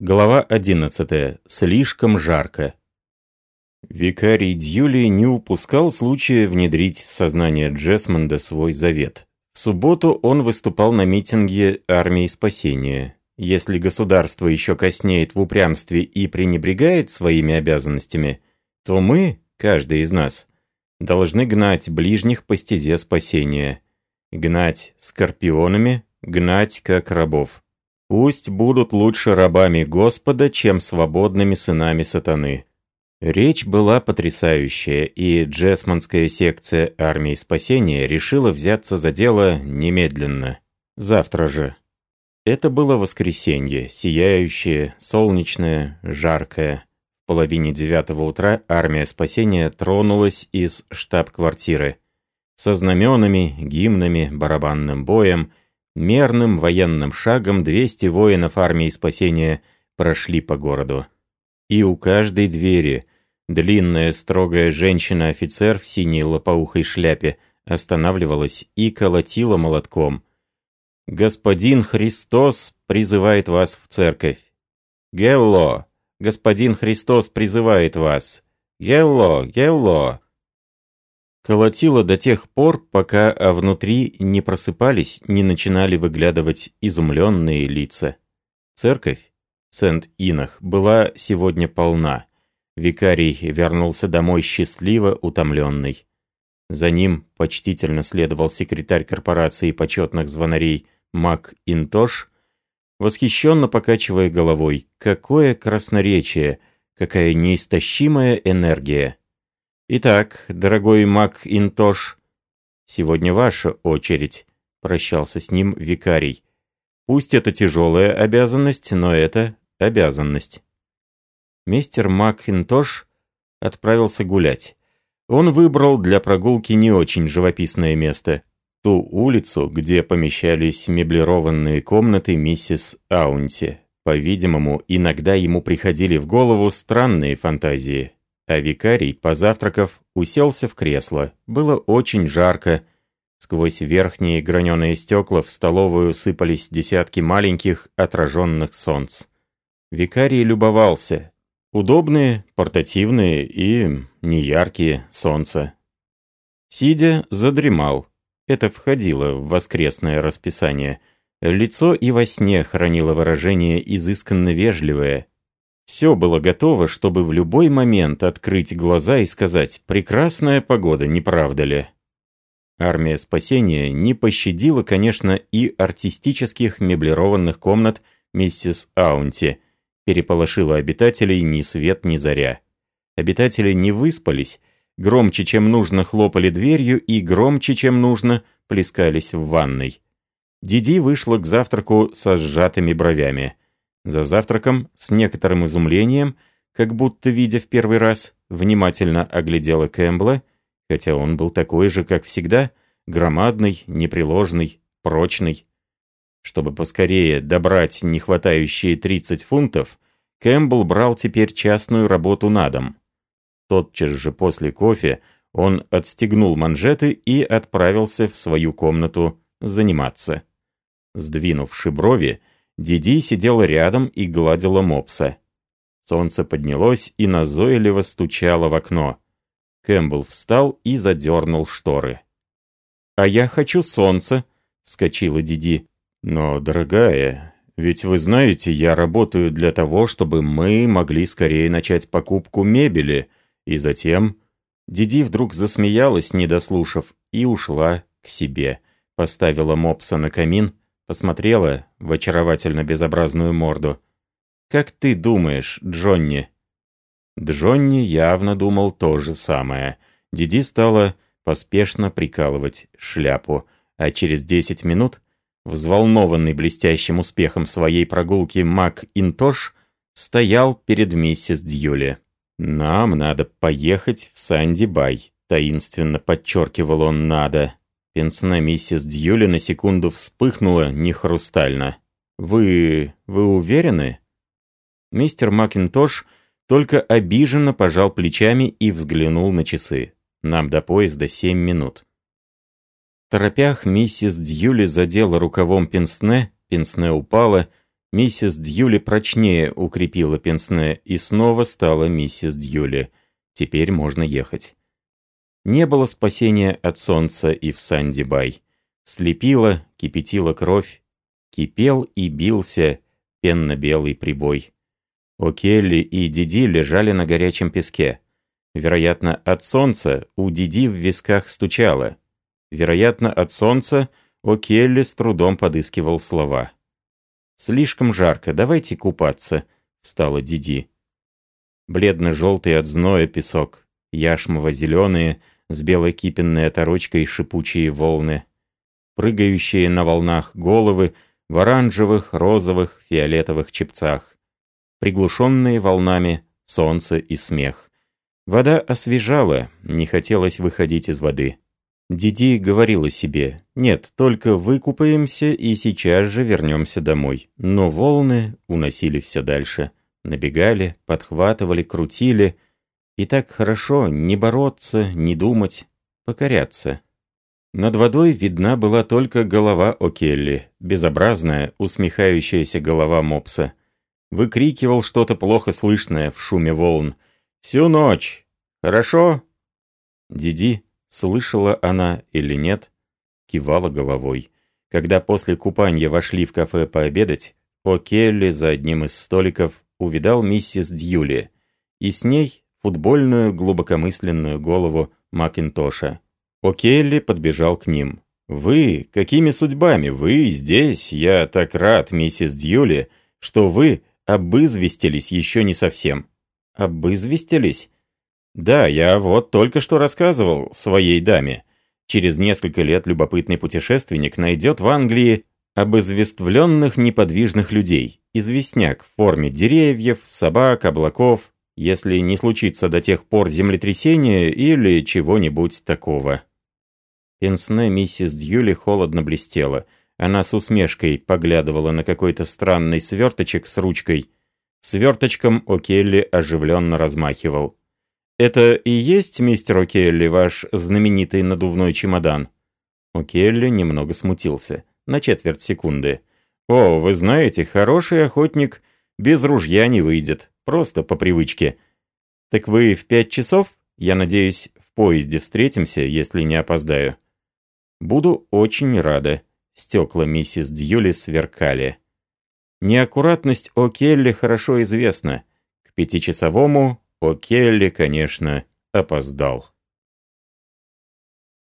Глава 11. Слишком жарко. Викарий Дьюли не упускал случая внедрить в сознание Джесмонда свой завет. В субботу он выступал на митинге армии спасения. Если государство еще коснеет в упрямстве и пренебрегает своими обязанностями, то мы, каждый из нас, должны гнать ближних по стезе спасения. Гнать скорпионами, гнать как рабов. Пусть будут лучше рабами Господа, чем свободными сынами сатаны. Речь была потрясающая, и Джесманская секция армии спасения решила взяться за дело немедленно. Завтра же. Это было воскресенье, сияющее, солнечное, жаркое. В половине девятого утра армия спасения тронулась из штаб-квартиры. Со знаменами, гимнами, барабанным боем – Мерным военным шагом 200 воинов армии спасения прошли по городу. И у каждой двери длинная строгая женщина-офицер в синей лопоухой шляпе останавливалась и колотила молотком. «Господин Христос призывает вас в церковь!» «Гелло! Господин Христос призывает вас!» «Гелло! Гелло!» Колотило до тех пор, пока а внутри не просыпались, не начинали выглядывать изумленные лица. Церковь, Сент-Инах, была сегодня полна. Викарий вернулся домой счастливо утомленный. За ним почтительно следовал секретарь корпорации почетных звонарей Мак Интош, восхищенно покачивая головой. Какое красноречие, какая неистощимая энергия. «Итак, дорогой Мак Интош, сегодня ваша очередь», — прощался с ним викарий. «Пусть это тяжелая обязанность, но это обязанность». Мистер Мак Интош отправился гулять. Он выбрал для прогулки не очень живописное место. Ту улицу, где помещались меблированные комнаты миссис Аунти. По-видимому, иногда ему приходили в голову странные фантазии. А викарий, позавтракав, уселся в кресло. Было очень жарко. Сквозь верхние граненые стекла в столовую сыпались десятки маленьких отраженных солнц. Викарий любовался. Удобные, портативные и неяркие солнца. Сидя, задремал. Это входило в воскресное расписание. Лицо и во сне хранило выражение изысканно вежливое, все было готово, чтобы в любой момент открыть глаза и сказать «прекрасная погода, не правда ли?». Армия спасения не пощадила, конечно, и артистических меблированных комнат миссис Аунти, переполошила обитателей ни свет ни заря. Обитатели не выспались, громче, чем нужно, хлопали дверью и громче, чем нужно, плескались в ванной. Диди вышла к завтраку со сжатыми бровями – за завтраком, с некоторым изумлением, как будто видя в первый раз, внимательно оглядела Кэмпбелла, хотя он был такой же, как всегда, громадный, непреложный, прочный. Чтобы поскорее добрать нехватающие 30 фунтов, Кэмпбелл брал теперь частную работу на дом. Тотчас же после кофе он отстегнул манжеты и отправился в свою комнату заниматься. Сдвинувши брови, Диди сидела рядом и гладила мопса. Солнце поднялось и назойливо стучало в окно. Кэмпбелл встал и задернул шторы. «А я хочу солнца», — вскочила Диди. «Но, дорогая, ведь вы знаете, я работаю для того, чтобы мы могли скорее начать покупку мебели, и затем...» Диди вдруг засмеялась, не дослушав, и ушла к себе. Поставила мопса на камин, посмотрела в очаровательно безобразную морду. «Как ты думаешь, Джонни?» Джонни явно думал то же самое. Диди стала поспешно прикалывать шляпу, а через 10 минут, взволнованный блестящим успехом своей прогулки Мак Интош, стоял перед миссис Дьюли. «Нам надо поехать в Санди-Бай», — таинственно подчеркивал он «надо». Пенсне миссис Дьюли на секунду вспыхнула не хрустально. «Вы... вы уверены?» Мистер Макинтош только обиженно пожал плечами и взглянул на часы. Нам до поезда семь минут. В торопях миссис Дьюли задела рукавом Пенсне, Пенсне упала, Миссис Дьюли прочнее укрепила пенсне и снова стала миссис Дьюли. Теперь можно ехать. Не было спасения от солнца и в Санди-Бай. Слепила, кипятила кровь, кипел и бился пенно-белый прибой. О'Келли и Диди лежали на горячем песке. Вероятно, от солнца у Диди в висках стучало. Вероятно, от солнца О'Келли с трудом подыскивал слова. «Слишком жарко, давайте купаться», — встала Диди. Бледно-желтый от зноя песок, яшмово-зеленые, с белой кипенной оторочкой шипучие волны, прыгающие на волнах головы в оранжевых, розовых, фиолетовых чепцах, приглушенные волнами солнце и смех. Вода освежала, не хотелось выходить из воды. Диди говорила себе, нет, только выкупаемся и сейчас же вернемся домой. Но волны уносили все дальше. Набегали, подхватывали, крутили. И так хорошо не бороться, не думать, покоряться. Над водой видна была только голова О'Келли, безобразная, усмехающаяся голова мопса. Выкрикивал что-то плохо слышное в шуме волн. «Всю ночь! Хорошо?» Диди Слышала она или нет, кивала головой. Когда после купания вошли в кафе пообедать, О'Келли за одним из столиков увидал миссис Дьюли, и с ней футбольную глубокомысленную голову Макинтоша. О'Келли подбежал к ним. «Вы? Какими судьбами? Вы здесь? Я так рад, миссис Дьюли, что вы обызвестились еще не совсем». «Обызвестились?» Да, я вот только что рассказывал своей даме. Через несколько лет любопытный путешественник найдет в Англии обызвествленных неподвижных людей. Известняк в форме деревьев, собак, облаков, если не случится до тех пор землетрясения или чего-нибудь такого. Пенсне миссис Дьюли холодно блестела. Она с усмешкой поглядывала на какой-то странный сверточек с ручкой. Сверточком О'Келли оживленно размахивал. «Это и есть, мистер О'Келли, ваш знаменитый надувной чемодан?» О'Келли немного смутился. На четверть секунды. «О, вы знаете, хороший охотник без ружья не выйдет. Просто по привычке. Так вы в пять часов? Я надеюсь, в поезде встретимся, если не опоздаю». «Буду очень рада». Стекла миссис Дьюли сверкали. Неаккуратность О'Келли хорошо известна. К пятичасовому О'Келли, конечно, опоздал.